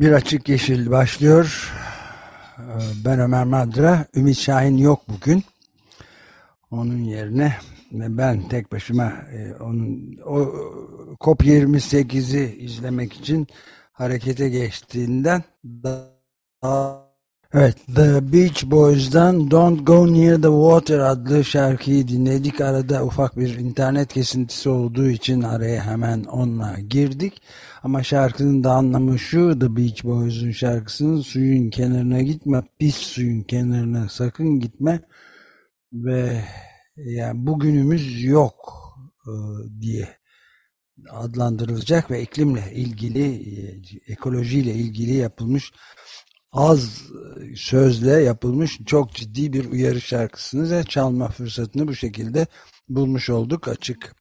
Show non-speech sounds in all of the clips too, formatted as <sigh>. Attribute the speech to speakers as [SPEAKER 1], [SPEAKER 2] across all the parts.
[SPEAKER 1] Bir açık yeşil başlıyor. Ben Ömer Madra. Ümit Şahin yok bugün. Onun yerine ben tek başıma e, onun o COP28'i izlemek için harekete geçtiğinden daha Evet, The Beach Boys'dan Don't Go Near the Water adlı şarkıyı dinledik. Arada ufak bir internet kesintisi olduğu için araya hemen onunla girdik. Ama şarkının da anlamı şu, The Beach Boys'un şarkısının suyun kenarına gitme, pis suyun kenarına sakın gitme ve yani bugünümüz yok e, diye adlandırılacak ve iklimle ilgili, e, ekolojiyle ilgili yapılmış az sözle yapılmış çok ciddi bir uyarı şarkısını da çalma fırsatını bu şekilde bulmuş olduk. Açık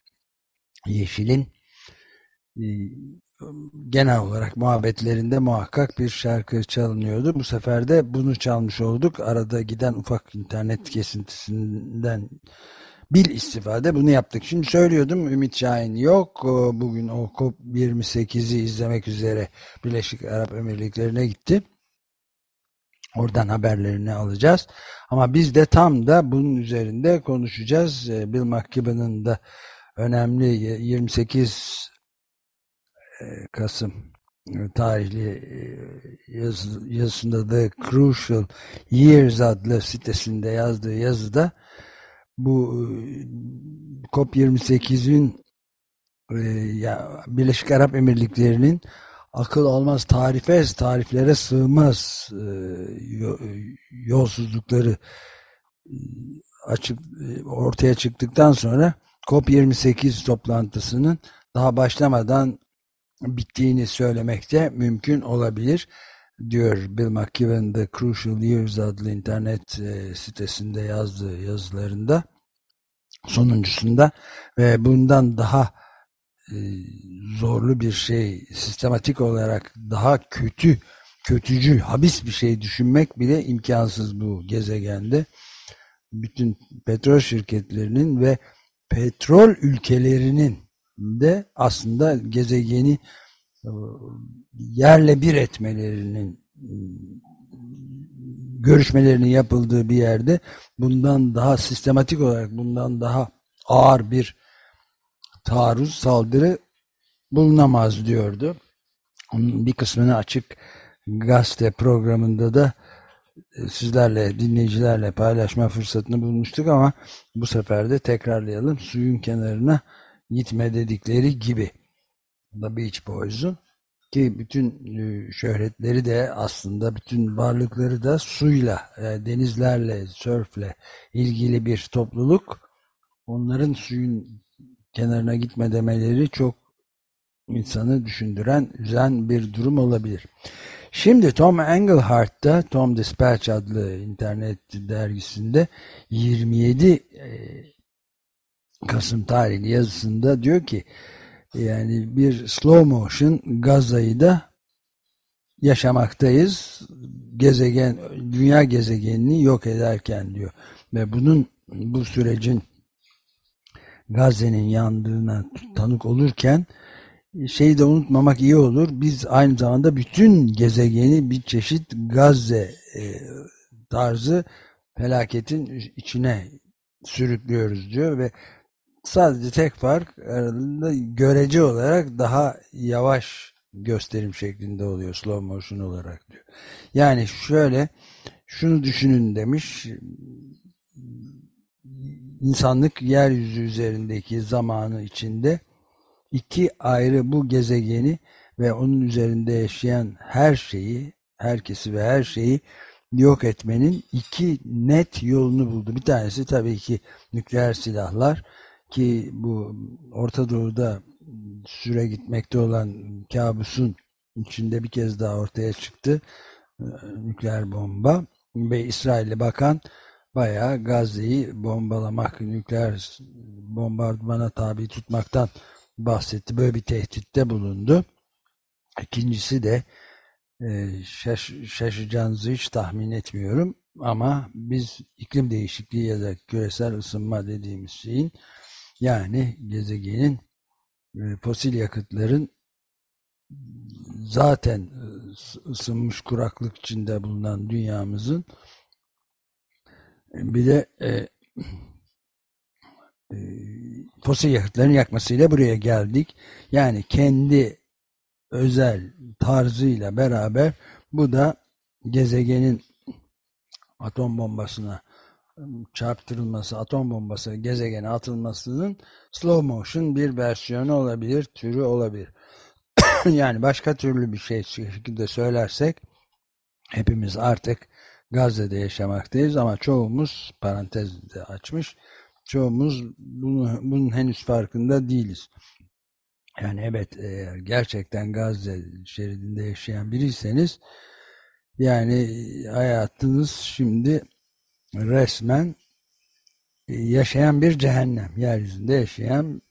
[SPEAKER 1] Yeşil'in e, genel olarak muhabbetlerinde muhakkak bir şarkı çalınıyordu. Bu sefer de bunu çalmış olduk. Arada giden ufak internet kesintisinden bil istifade bunu yaptık. Şimdi söylüyordum Ümit Şahin yok. Bugün o COP28'i izlemek üzere Birleşik Arap Emirlikleri'ne gitti. Oradan haberlerini alacağız. Ama biz de tam da bunun üzerinde konuşacağız. Ee, Bill McKibben'ın da önemli 28 e, Kasım e, tarihli e, yazı, yazısında The Crucial Years adlı sitesinde yazdığı yazıda bu COP28'in Birleşik Arap Emirlikleri'nin akıl almaz tarife, tariflere sığmaz e, yolsuzlukları e, açık e, ortaya çıktıktan sonra COP28 toplantısının daha başlamadan bittiğini söylemekte mümkün olabilir diyor Bill McKibben The Crucial Years adlı internet sitesinde yazdığı yazılarında sonuncusunda ve bundan daha zorlu bir şey, sistematik olarak daha kötü, kötücül, habis bir şey düşünmek bile imkansız bu gezegende. Bütün petrol şirketlerinin ve petrol ülkelerinin de aslında gezegeni e, yerle bir etmelerinin görüşmelerinin yapıldığı bir yerde bundan daha sistematik olarak bundan daha ağır bir taarruz, saldırı bulunamaz diyordu. Onun bir kısmını açık gazete programında da e, sizlerle, dinleyicilerle paylaşma fırsatını bulmuştuk ama bu sefer de tekrarlayalım. Suyun kenarına gitme dedikleri gibi. The Beach Boys'un ki bütün e, şöhretleri de aslında bütün varlıkları da suyla, e, denizlerle, sörfle ilgili bir topluluk. Onların suyun kenarına gitme demeleri çok insanı düşündüren, üzen bir durum olabilir. Şimdi Tom Engelhardt da Tom Dispatch adlı internet dergisinde 27 e, Kasım tarihli yazısında diyor ki yani bir slow motion Gaza'yı da yaşamaktayız. Gezegen, dünya gezegenini yok ederken diyor. Ve bunun bu sürecin Gazze'nin yandığına tanık olurken şeyi de unutmamak iyi olur. Biz aynı zamanda bütün gezegeni bir çeşit Gazze e, tarzı felaketin içine sürüklüyoruz diyor ve sadece tek fark arasında görece olarak daha yavaş gösterim şeklinde oluyor slow motion olarak diyor. Yani şöyle şunu düşünün demiş insanlık yeryüzü üzerindeki zamanı içinde iki ayrı bu gezegeni ve onun üzerinde yaşayan her şeyi, herkesi ve her şeyi yok etmenin iki net yolunu buldu. Bir tanesi tabii ki nükleer silahlar, ki bu Orta Doğu'da süre gitmekte olan kabusun içinde bir kez daha ortaya çıktı e, nükleer bomba ve İsrail'li bakan bayağı Gazze'yi bombalamak, nükleer bombardımana tabi tutmaktan bahsetti. Böyle bir tehditte bulundu. İkincisi de e, şaş, şaşacağınızı hiç tahmin etmiyorum ama biz iklim değişikliği ya da küresel ısınma dediğimiz şeyin yani gezegenin e, fosil yakıtların zaten e, ısınmış kuraklık içinde bulunan dünyamızın bir de e, e, fosil yakıtların yakmasıyla buraya geldik. Yani kendi özel tarzıyla beraber bu da gezegenin atom bombasına çarptırılması, atom bombası gezegene atılmasının slow motion bir versiyonu olabilir, türü olabilir. <coughs> yani başka türlü bir şey şekilde söylersek hepimiz artık Gazze'de yaşamaktayız ama çoğumuz parantezde açmış çoğumuz bunu, bunun henüz farkında değiliz. Yani evet eğer gerçekten Gazze şeridinde yaşayan biriyseniz yani hayatınız şimdi resmen yaşayan bir cehennem. Yeryüzünde yaşayan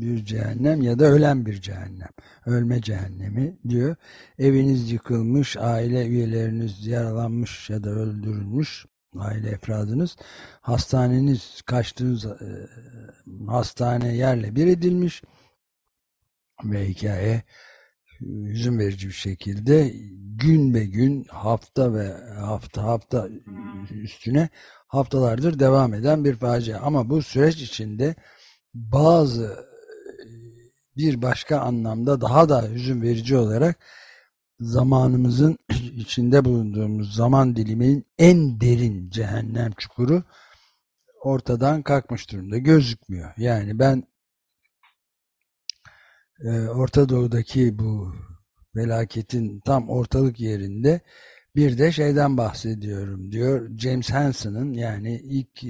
[SPEAKER 1] bir cehennem ya da ölen bir cehennem. Ölme cehennemi diyor. Eviniz yıkılmış, aile üyeleriniz yaralanmış ya da öldürülmüş aile efradınız. Hastaneniz kaçtığınız e, hastane yerle bir edilmiş ve hikaye hüzün verici bir şekilde gün be gün hafta ve hafta hafta üstüne haftalardır devam eden bir facia. Ama bu süreç içinde bazı bir başka anlamda daha da hüzün verici olarak zamanımızın <clears throat> içinde bulunduğumuz zaman diliminin en derin cehennem çukuru ortadan kalkmış durumda. Gözükmüyor. Yani ben e, Orta Doğu'daki bu felaketin tam ortalık yerinde bir de şeyden bahsediyorum diyor. James Hansen'ın yani ilk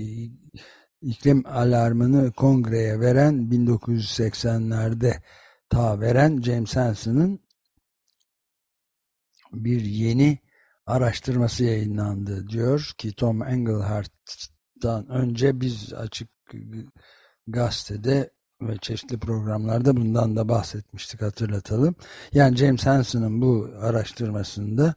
[SPEAKER 1] iklim alarmını kongreye veren 1980'lerde ta veren James Hansen'ın bir yeni araştırması yayınlandı diyor ki Tom Englehart'tan önce biz açık gazetede ve çeşitli programlarda bundan da bahsetmiştik hatırlatalım. Yani James Hansen'ın bu araştırmasında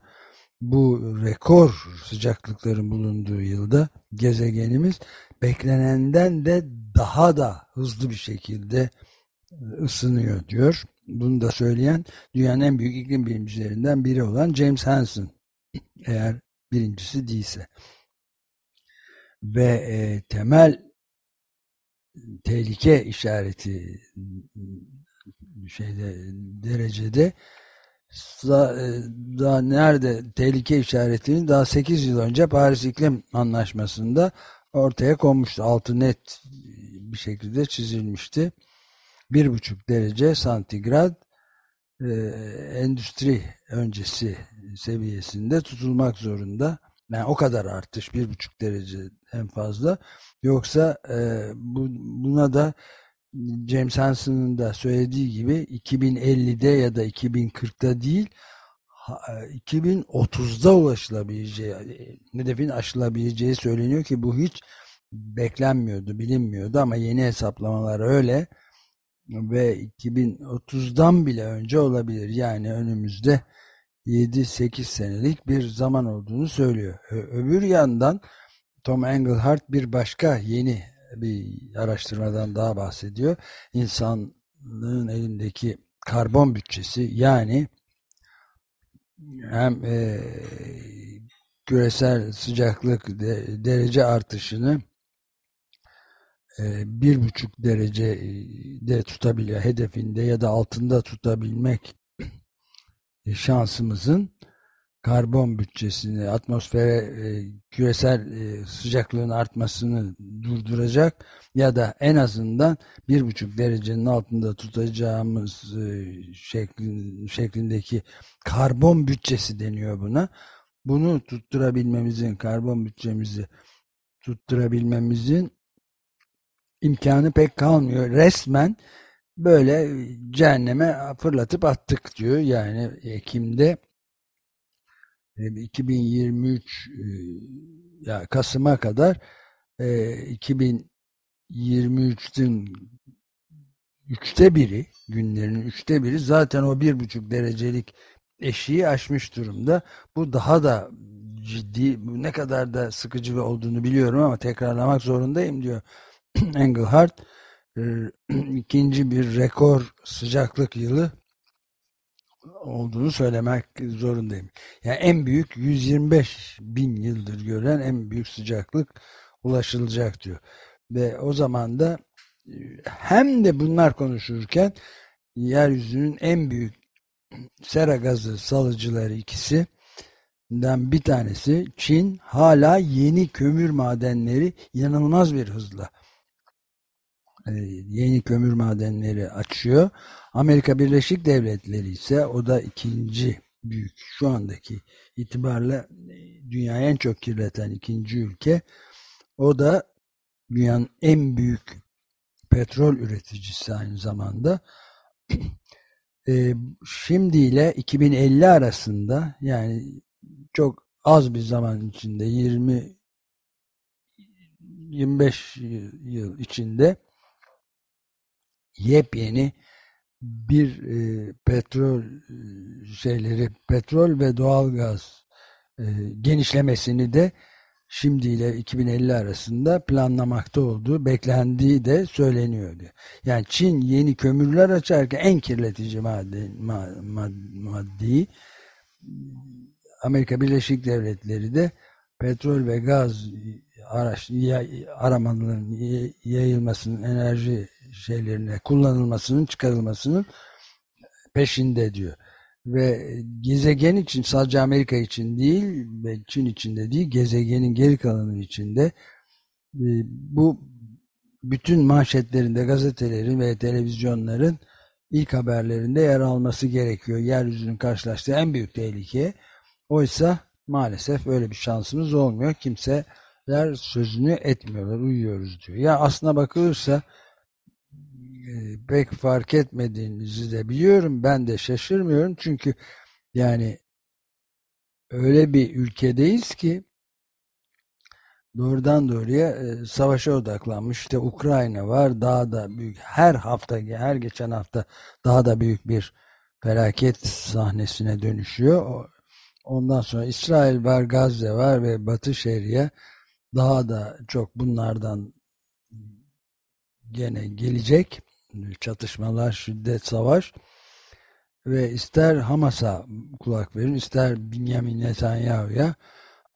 [SPEAKER 1] bu rekor sıcaklıkların bulunduğu yılda gezegenimiz beklenenden de daha da hızlı bir şekilde ısınıyor diyor. Bunu da söyleyen dünyanın en büyük iklim bilimcilerinden biri olan James Hansen eğer birincisi değilse. Ve e, temel tehlike işareti şeyde derecede daha, daha nerede tehlike işaretini daha 8 yıl önce Paris İklim Anlaşması'nda ortaya konmuştu. Altı net bir şekilde çizilmişti bir buçuk derece santigrat e, endüstri öncesi seviyesinde tutulmak zorunda. Yani o kadar artış bir buçuk derece en fazla. Yoksa e, bu, buna da James Hansen'ın da söylediği gibi 2050'de ya da 2040'da değil 2030'da ulaşılabileceği, hedefin aşılabileceği söyleniyor ki bu hiç beklenmiyordu, bilinmiyordu ama yeni hesaplamalar öyle ve 2030'dan bile önce olabilir. Yani önümüzde 7-8 senelik bir zaman olduğunu söylüyor. Öbür yandan Tom Engelhardt bir başka yeni bir araştırmadan daha bahsediyor. İnsanlığın elindeki karbon bütçesi yani hem e, küresel sıcaklık de, derece artışını e, bir buçuk derecede tutabiliyor hedefinde ya da altında tutabilmek şansımızın karbon bütçesini, atmosfere e, küresel e, sıcaklığın artmasını durduracak ya da en azından bir buçuk derecenin altında tutacağımız şeklindeki karbon bütçesi deniyor buna. Bunu tutturabilmemizin, karbon bütçemizi tutturabilmemizin imkanı pek kalmıyor. Resmen böyle cehenneme fırlatıp attık diyor. Yani Ekim'de 2023 e, ya Kasım'a kadar 2023'ün e, üçte biri günlerinin üçte biri zaten o bir buçuk derecelik eşiği aşmış durumda. Bu daha da ciddi ne kadar da sıkıcı olduğunu biliyorum ama tekrarlamak zorundayım diyor <clears throat> Engelhardt. E, <clears throat> ikinci bir rekor sıcaklık yılı olduğunu söylemek zorundayım. Yani en büyük 125 bin yıldır gören en büyük sıcaklık ulaşılacak diyor. Ve o zaman da hem de bunlar konuşurken yeryüzünün en büyük sera gazı salıcıları ikisi bir tanesi Çin hala yeni kömür madenleri inanılmaz bir hızla yeni kömür madenleri açıyor. Amerika Birleşik Devletleri ise o da ikinci büyük şu andaki itibarla e, dünyayı en çok kirleten ikinci ülke. O da dünyanın en büyük petrol üreticisi aynı zamanda. <clears throat> e, şimdi ile 2050 arasında yani çok az bir zaman içinde 20 25 yıl içinde yepyeni bir e, petrol e, şeyleri petrol ve doğalgaz e, genişlemesini de şimdiyle 2050 arasında planlamakta olduğu beklendiği de söyleniyordu. Yani Çin yeni kömürler açarken en kirletici madde, mad, maddeyi Amerika Birleşik Devletleri de petrol ve gaz araç, aramanın yayılmasının enerji şeylerine kullanılmasının çıkarılmasının peşinde diyor. Ve gezegen için sadece Amerika için değil ve Çin için de değil gezegenin geri kalanı için de e, bu bütün manşetlerinde gazetelerin ve televizyonların ilk haberlerinde yer alması gerekiyor. Yeryüzünün karşılaştığı en büyük tehlike. Oysa maalesef öyle bir şansımız olmuyor. Kimseler sözünü etmiyorlar, uyuyoruz diyor. Ya aslına bakılırsa pek fark etmediğinizi de biliyorum. Ben de şaşırmıyorum. Çünkü yani öyle bir ülkedeyiz ki doğrudan doğruya e, savaşa odaklanmış. İşte Ukrayna var. Daha da büyük. Her hafta, her geçen hafta daha da büyük bir felaket sahnesine dönüşüyor. Ondan sonra İsrail var, Gazze var ve Batı Şeria daha da çok bunlardan gene gelecek çatışmalar, şiddet, savaş ve ister Hamas'a kulak verin, ister Benjamin Netanyahu'ya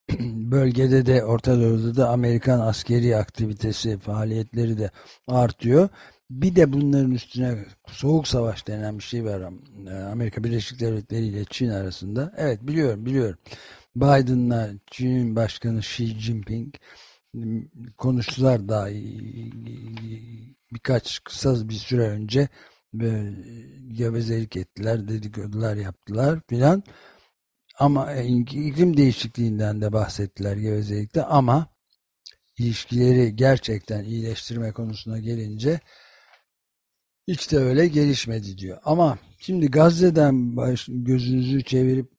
[SPEAKER 1] <clears throat> bölgede de Orta Doğu'da da Amerikan askeri aktivitesi, faaliyetleri de artıyor. Bir de bunların üstüne soğuk savaş denen bir şey var Amerika Birleşik Devletleri ile Çin arasında. Evet biliyorum biliyorum. Biden'la Çin'in başkanı Xi Jinping konuştular daha birkaç kısa bir süre önce gevezelik ettiler, dedikodular yaptılar filan. Ama e, iklim değişikliğinden de bahsettiler gevezelikte ama ilişkileri gerçekten iyileştirme konusuna gelince hiç de öyle gelişmedi diyor. Ama şimdi Gazze'den baş, gözünüzü çevirip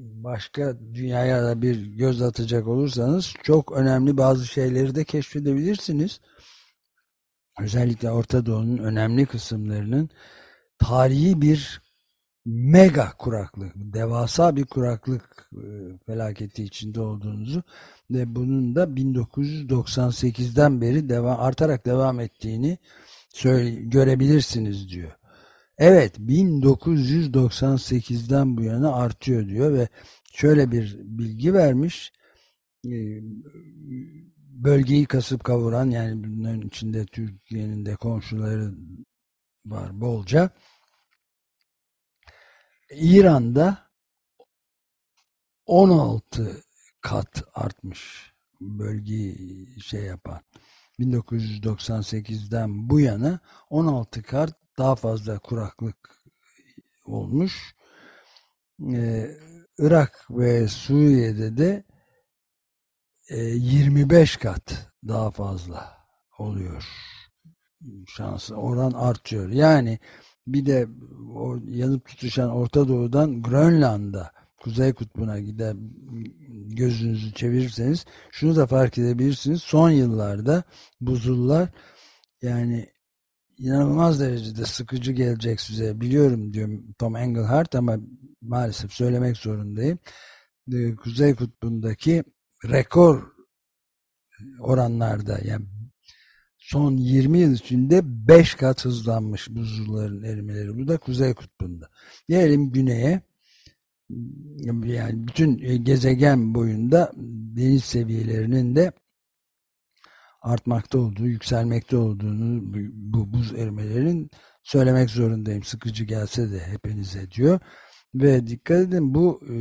[SPEAKER 1] başka dünyaya da bir göz atacak olursanız çok önemli bazı şeyleri de keşfedebilirsiniz özellikle Orta Doğu'nun önemli kısımlarının tarihi bir mega kuraklık, devasa bir kuraklık e, felaketi içinde olduğunuzu ve bunun da 1998'den beri devam, artarak devam ettiğini söyle, görebilirsiniz diyor. Evet 1998'den bu yana artıyor diyor ve şöyle bir bilgi vermiş e, bölgeyi kasıp kavuran yani bunların içinde Türkiye'nin de komşuları var bolca. İran'da 16 kat artmış bölgeyi şey yapan 1998'den bu yana 16 kat daha fazla kuraklık olmuş. Ee, Irak ve Suriye'de de 25 e, kat daha fazla oluyor. şansı oran artıyor. Yani bir de o yanıp tutuşan Orta Doğu'dan Grönland'a Kuzey Kutbu'na gider gözünüzü çevirirseniz şunu da fark edebilirsiniz. Son yıllarda buzullar yani inanılmaz derecede sıkıcı gelecek size. Biliyorum diyorum Tom Engelhardt ama maalesef söylemek zorundayım. Kuzey Kutbu'ndaki rekor oranlarda yani son 20 yıl içinde 5 kat hızlanmış buzulların erimeleri. Bu da Kuzey Kutbu'nda. Diyelim güneye yani bütün gezegen boyunda deniz seviyelerinin de artmakta olduğu, yükselmekte olduğunu bu buz erimelerin söylemek zorundayım. Sıkıcı gelse de hepinize diyor. Ve dikkat edin bu e,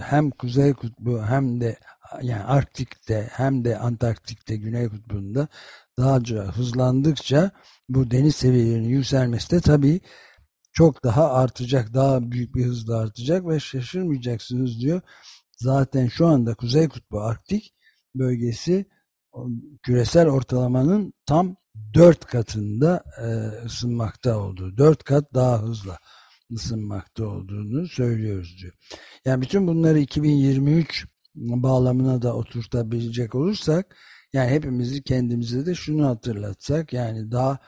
[SPEAKER 1] hem Kuzey Kutbu hem de yani Arktik'te hem de Antarktik'te Güney Kutbu'nda daha hızlandıkça bu deniz seviyelerinin yükselmesi de tabii çok daha artacak, daha büyük bir hızla artacak ve şaşırmayacaksınız diyor. Zaten şu anda Kuzey Kutbu Arktik bölgesi küresel ortalamanın tam dört katında e, ısınmakta olduğu, dört kat daha hızla ısınmakta olduğunu söylüyoruz diyor. Yani bütün bunları 2023 bağlamına da oturtabilecek olursak yani hepimizi kendimize de şunu hatırlatsak yani daha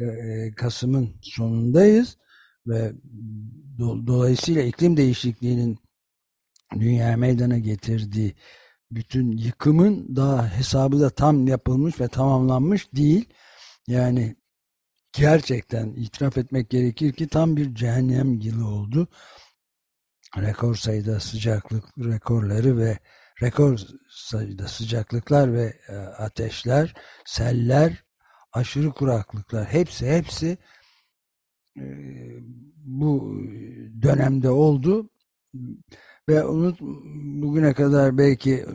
[SPEAKER 1] e, Kasım'ın sonundayız ve do dolayısıyla iklim değişikliğinin dünya meydana getirdiği bütün yıkımın daha hesabı da tam yapılmış ve tamamlanmış değil. Yani gerçekten itiraf etmek gerekir ki tam bir cehennem yılı oldu. Rekor sayıda sıcaklık rekorları ve rekor sayıda sıcaklıklar ve e, ateşler, seller, aşırı kuraklıklar hepsi hepsi e, bu dönemde oldu ve unut bugüne kadar belki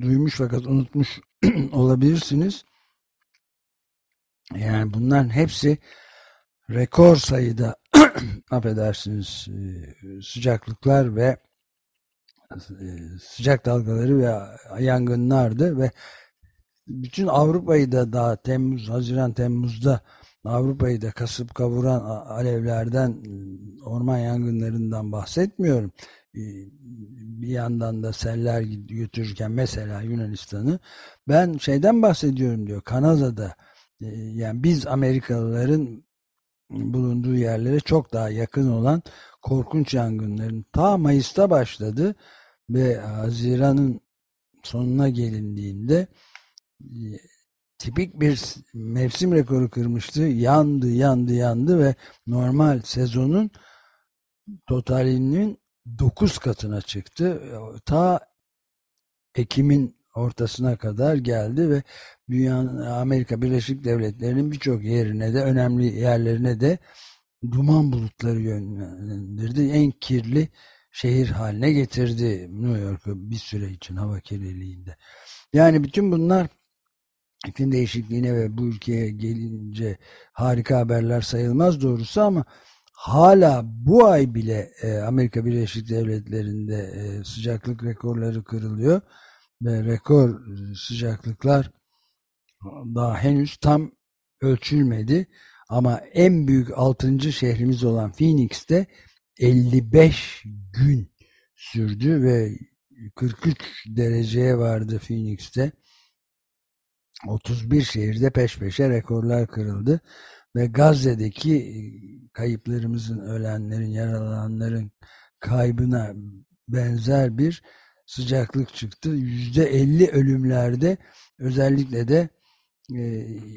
[SPEAKER 1] duymuş fakat unutmuş <clears throat> olabilirsiniz. Yani bunların hepsi rekor sayıda <clears throat> affedersiniz e, sıcaklıklar ve e, sıcak dalgaları ve yangınlardı ve bütün Avrupa'yı da daha Temmuz, Haziran, Temmuz'da Avrupa'yı da kasıp kavuran alevlerden, orman yangınlarından bahsetmiyorum. Ee, bir yandan da seller götürürken mesela Yunanistan'ı ben şeyden bahsediyorum diyor Kanada'da e, yani biz Amerikalıların bulunduğu yerlere çok daha yakın olan korkunç yangınların ta Mayıs'ta başladı ve Haziran'ın sonuna gelindiğinde e, tipik bir mevsim rekoru kırmıştı. Yandı, yandı, yandı ve normal sezonun totalinin 9 katına çıktı. Ta Ekim'in ortasına kadar geldi ve dünyanın Amerika Birleşik Devletleri'nin birçok yerine de önemli yerlerine de duman bulutları yönlendirdi. En kirli şehir haline getirdi New York'u bir süre için hava kirliliğinde. Yani bütün bunlar iklim değişikliğine ve bu ülkeye gelince harika haberler sayılmaz doğrusu ama hala bu ay bile e, Amerika Birleşik Devletleri'nde e, sıcaklık rekorları kırılıyor ve rekor e, sıcaklıklar daha henüz tam ölçülmedi ama en büyük 6. şehrimiz olan Phoenix'te 55 gün sürdü ve 43 dereceye vardı Phoenix'te. 31 şehirde peş peşe rekorlar kırıldı ve Gazze'deki e, kayıplarımızın, ölenlerin, yaralananların kaybına benzer bir sıcaklık çıktı. %50 ölümlerde özellikle de e,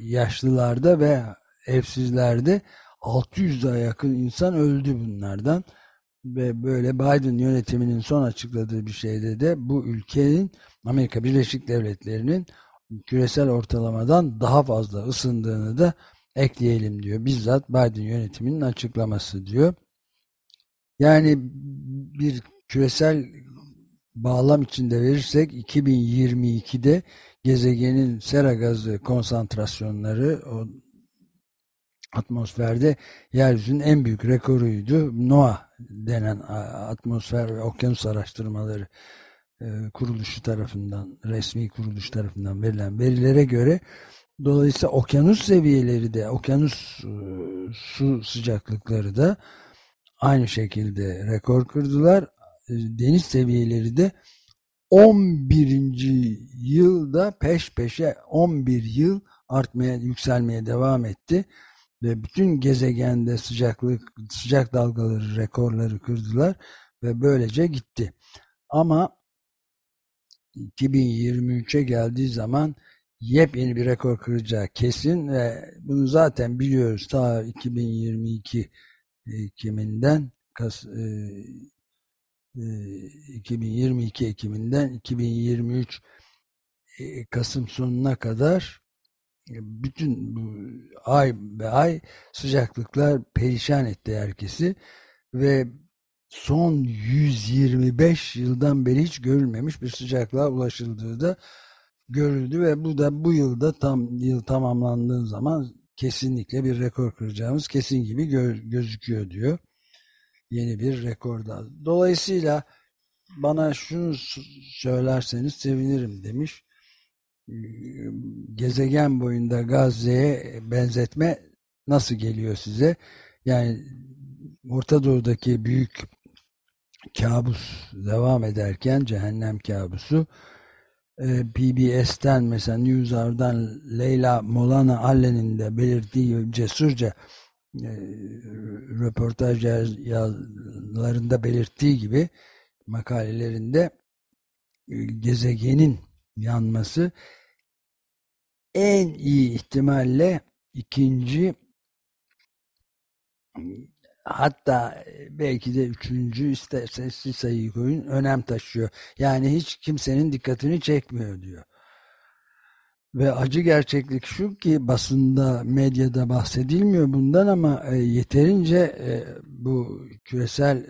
[SPEAKER 1] yaşlılarda ve evsizlerde 600'e yakın insan öldü bunlardan ve böyle Biden yönetiminin son açıkladığı bir şeyde de bu ülkenin Amerika Birleşik Devletleri'nin küresel ortalamadan daha fazla ısındığını da ekleyelim diyor. Bizzat Biden yönetiminin açıklaması diyor. Yani bir küresel bağlam içinde verirsek 2022'de gezegenin sera gazı konsantrasyonları o atmosferde yeryüzünün en büyük rekoruydu. NOAA denen atmosfer ve okyanus araştırmaları e, kuruluşu tarafından, resmi kuruluş tarafından verilen verilere göre Dolayısıyla okyanus seviyeleri de, okyanus e, su sıcaklıkları da aynı şekilde rekor kırdılar. E, deniz seviyeleri de 11. yılda peş peşe 11 yıl artmaya, yükselmeye devam etti ve bütün gezegende sıcaklık sıcak dalgaları rekorları kırdılar ve böylece gitti. Ama 2023'e geldiği zaman yepyeni bir rekor kıracağı kesin ve bunu zaten biliyoruz ta 2022 Ekiminden Kas, e, 2022 Ekiminden 2023 Kasım sonuna kadar bütün bu ay ve ay sıcaklıklar perişan etti herkesi ve son 125 yıldan beri hiç görülmemiş bir sıcaklığa ulaşıldığı da görüldü ve bu da bu yılda tam yıl tamamlandığı zaman kesinlikle bir rekor kıracağımız kesin gibi gö gözüküyor diyor. Yeni bir rekorda. Dolayısıyla bana şunu söylerseniz sevinirim demiş. Gezegen boyunda Gazze'ye benzetme nasıl geliyor size? Yani Orta Doğu'daki büyük kabus devam ederken cehennem kabusu PBS'ten mesela NewsHour'dan Leyla Molana Allen'in de belirttiği cesurca e, röportaj yazılarında belirttiği gibi makalelerinde e, gezegenin yanması en iyi ihtimalle ikinci hatta belki de üçüncü iste, sesli sayıyı koyun önem taşıyor. Yani hiç kimsenin dikkatini çekmiyor diyor. Ve acı gerçeklik şu ki basında, medyada bahsedilmiyor bundan ama e, yeterince e, bu küresel e,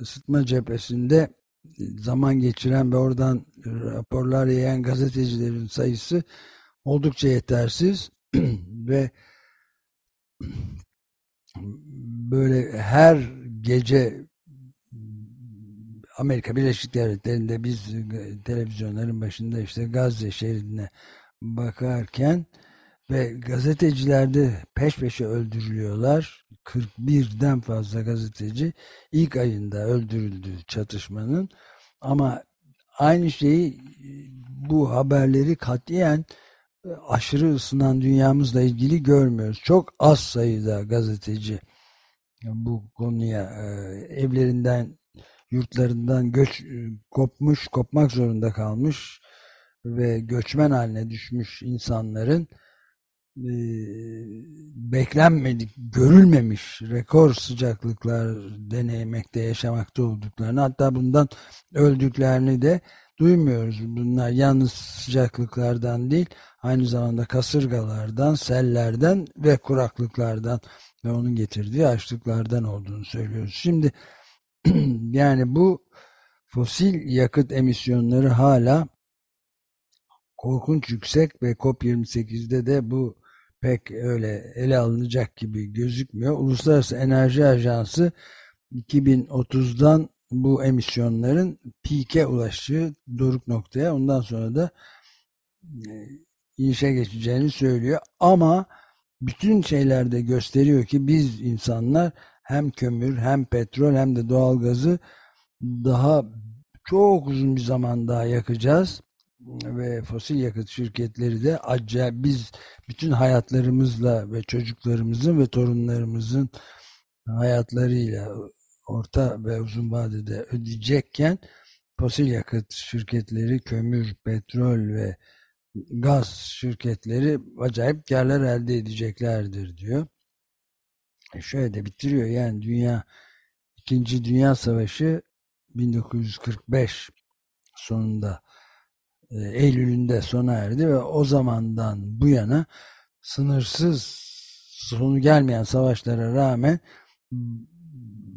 [SPEAKER 1] ısıtma cephesinde zaman geçiren ve oradan raporlar yayan gazetecilerin sayısı oldukça yetersiz <clears throat> ve böyle her gece Amerika Birleşik Devletleri'nde biz televizyonların başında işte Gazze şeridine bakarken ve gazetecilerde peş peşe öldürülüyorlar. 41'den fazla gazeteci ilk ayında öldürüldü çatışmanın. Ama aynı şeyi bu haberleri katiyen aşırı ısınan dünyamızla ilgili görmüyoruz. Çok az sayıda gazeteci bu konuya e, evlerinden yurtlarından göç kopmuş, kopmak zorunda kalmış ve göçmen haline düşmüş insanların e, beklenmedik, görülmemiş rekor sıcaklıklar deneyimekte, yaşamakta olduklarını hatta bundan öldüklerini de duymuyoruz. Bunlar yalnız sıcaklıklardan değil, aynı zamanda kasırgalardan, sellerden ve kuraklıklardan ve onun getirdiği açlıklardan olduğunu söylüyoruz. Şimdi <clears throat> yani bu fosil yakıt emisyonları hala korkunç yüksek ve COP28'de de bu pek öyle ele alınacak gibi gözükmüyor. Uluslararası Enerji Ajansı 2030'dan bu emisyonların pike ulaştığı doruk noktaya ondan sonra da e, inişe geçeceğini söylüyor. Ama bütün şeylerde gösteriyor ki biz insanlar hem kömür hem petrol hem de doğalgazı daha çok uzun bir zaman daha yakacağız. Ve fosil yakıt şirketleri de acayip biz bütün hayatlarımızla ve çocuklarımızın ve torunlarımızın hayatlarıyla orta ve uzun vadede ödeyecekken fosil yakıt şirketleri, kömür, petrol ve gaz şirketleri acayip karlar elde edeceklerdir diyor. E şöyle de bitiriyor yani dünya İkinci Dünya Savaşı 1945 sonunda e, Eylül'ünde sona erdi ve o zamandan bu yana sınırsız sonu gelmeyen savaşlara rağmen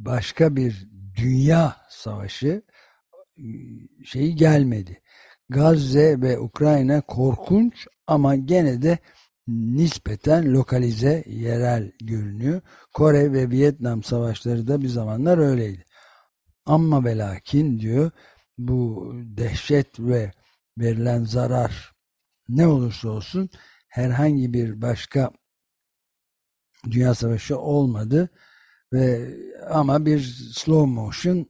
[SPEAKER 1] başka bir dünya savaşı e, şeyi gelmedi. Gazze ve Ukrayna korkunç ama gene de nispeten lokalize, yerel görünüyor. Kore ve Vietnam savaşları da bir zamanlar öyleydi. Ama ve lakin diyor bu dehşet ve verilen zarar ne olursa olsun herhangi bir başka dünya savaşı olmadı ve ama bir slow motion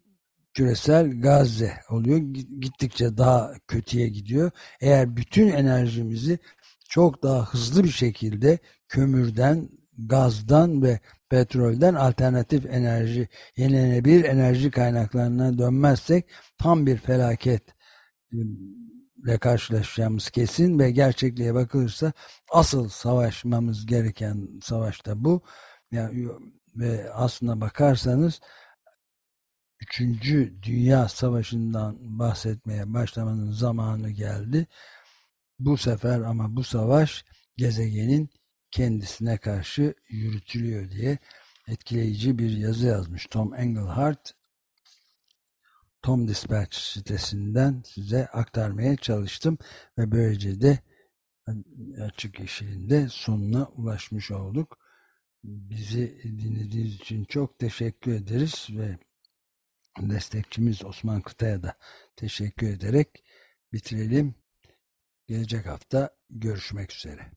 [SPEAKER 1] küresel Gazze oluyor. Gittikçe daha kötüye gidiyor. Eğer bütün enerjimizi çok daha hızlı bir şekilde kömürden, gazdan ve petrolden alternatif enerji, yenilenebilir enerji kaynaklarına dönmezsek tam bir felaket ile karşılaşacağımız kesin ve gerçekliğe bakılırsa asıl savaşmamız gereken savaşta bu. Yani, ve aslına bakarsanız Üçüncü Dünya Savaşı'ndan bahsetmeye başlamanın zamanı geldi. Bu sefer ama bu savaş gezegenin kendisine karşı yürütülüyor diye etkileyici bir yazı yazmış Tom Engelhardt. Tom Dispatch sitesinden size aktarmaya çalıştım ve böylece de açık yeşilinde sonuna ulaşmış olduk. Bizi dinlediğiniz için çok teşekkür ederiz ve destekçimiz Osman Kıta'ya da teşekkür ederek bitirelim. Gelecek hafta görüşmek üzere.